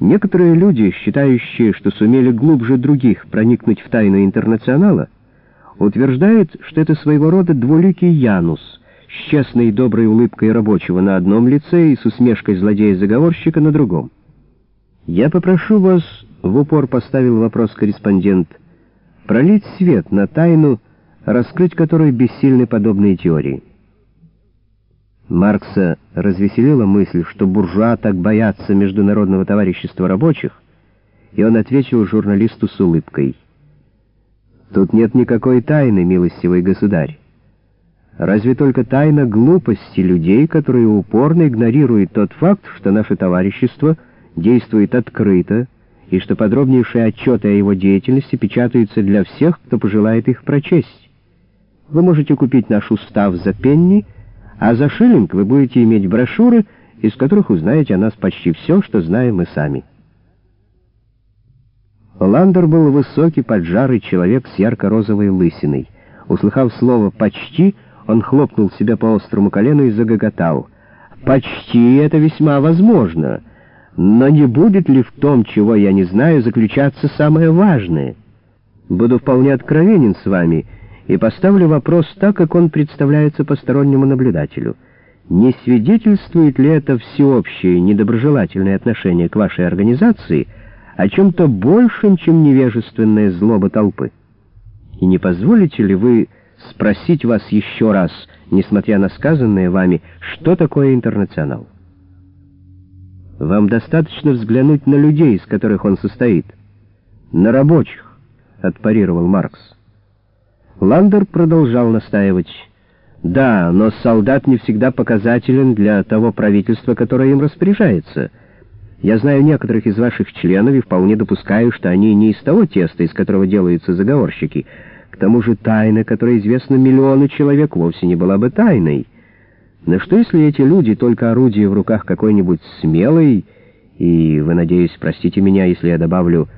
Некоторые люди, считающие, что сумели глубже других проникнуть в тайну интернационала, утверждают, что это своего рода двуликий Янус, с честной и доброй улыбкой рабочего на одном лице и с усмешкой злодея-заговорщика на другом. «Я попрошу вас», — в упор поставил вопрос корреспондент, «пролить свет на тайну, раскрыть которую бессильны подобные теории». Маркса развеселила мысль, что буржуа так боятся Международного товарищества рабочих, и он ответил журналисту с улыбкой. «Тут нет никакой тайны, милостивый государь. Разве только тайна глупости людей, которые упорно игнорируют тот факт, что наше товарищество действует открыто, и что подробнейшие отчеты о его деятельности печатаются для всех, кто пожелает их прочесть. Вы можете купить наш устав за пенни — а за шиллинг вы будете иметь брошюры, из которых узнаете о нас почти все, что знаем мы сами. Ландер был высокий, поджарый человек с ярко-розовой лысиной. Услыхав слово «почти», он хлопнул себя по острому колену и загоготал. «Почти это весьма возможно, но не будет ли в том, чего я не знаю, заключаться самое важное? Буду вполне откровенен с вами — и поставлю вопрос так, как он представляется постороннему наблюдателю. Не свидетельствует ли это всеобщее недоброжелательное отношение к вашей организации о чем-то большем, чем невежественная злоба толпы? И не позволите ли вы спросить вас еще раз, несмотря на сказанное вами, что такое интернационал? Вам достаточно взглянуть на людей, из которых он состоит. На рабочих, отпарировал Маркс. Ландер продолжал настаивать. «Да, но солдат не всегда показателен для того правительства, которое им распоряжается. Я знаю некоторых из ваших членов и вполне допускаю, что они не из того теста, из которого делаются заговорщики. К тому же тайна, которая известна миллиону человек, вовсе не была бы тайной. Но что если эти люди только орудие в руках какой-нибудь смелой, и, вы, надеюсь, простите меня, если я добавлю,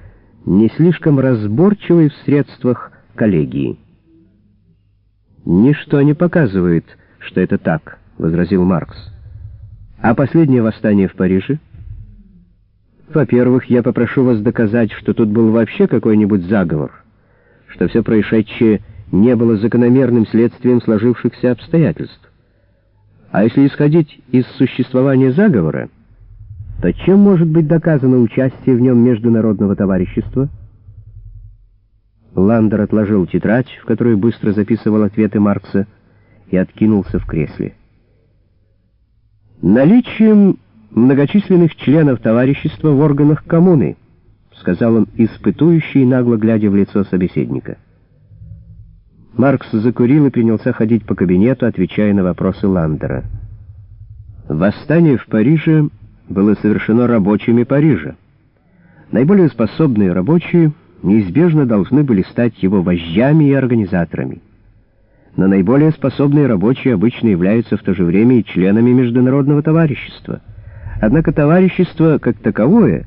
не слишком разборчивой в средствах коллегии?» «Ничто не показывает, что это так», — возразил Маркс. «А последнее восстание в Париже?» «Во-первых, я попрошу вас доказать, что тут был вообще какой-нибудь заговор, что все происшедшее не было закономерным следствием сложившихся обстоятельств. А если исходить из существования заговора, то чем может быть доказано участие в нем международного товарищества?» Ландер отложил тетрадь, в которую быстро записывал ответы Маркса, и откинулся в кресле. «Наличием многочисленных членов товарищества в органах коммуны», сказал он, испытующий, нагло глядя в лицо собеседника. Маркс закурил и принялся ходить по кабинету, отвечая на вопросы Ландера. Восстание в Париже было совершено рабочими Парижа. Наиболее способные рабочие — неизбежно должны были стать его вождями и организаторами. Но наиболее способные рабочие обычно являются в то же время и членами международного товарищества. Однако товарищество, как таковое,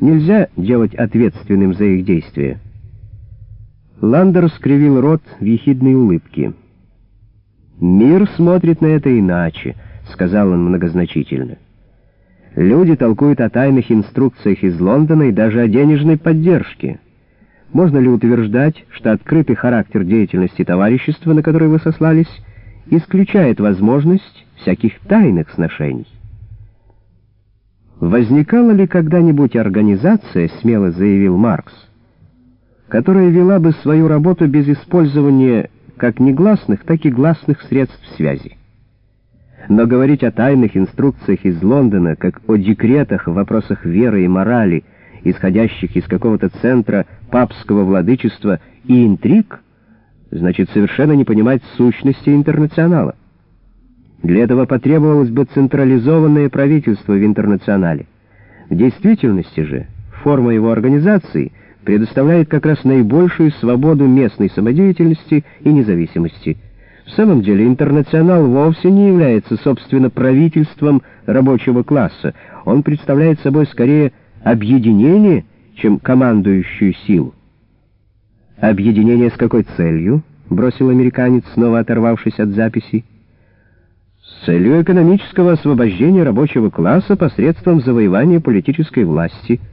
нельзя делать ответственным за их действия. Ландер скривил рот в ехидной улыбке. «Мир смотрит на это иначе», — сказал он многозначительно. «Люди толкуют о тайных инструкциях из Лондона и даже о денежной поддержке». Можно ли утверждать, что открытый характер деятельности товарищества, на которое вы сослались, исключает возможность всяких тайных сношений? Возникала ли когда-нибудь организация, смело заявил Маркс, которая вела бы свою работу без использования как негласных, так и гласных средств связи? Но говорить о тайных инструкциях из Лондона, как о декретах в вопросах веры и морали, исходящих из какого-то центра папского владычества и интриг, значит совершенно не понимать сущности интернационала. Для этого потребовалось бы централизованное правительство в интернационале. В действительности же форма его организации предоставляет как раз наибольшую свободу местной самодеятельности и независимости. В самом деле интернационал вовсе не является, собственно, правительством рабочего класса. Он представляет собой скорее объединение, чем командующую силу. «Объединение с какой целью?» — бросил американец, снова оторвавшись от записи. с целью экономического освобождения рабочего класса посредством завоевания политической власти –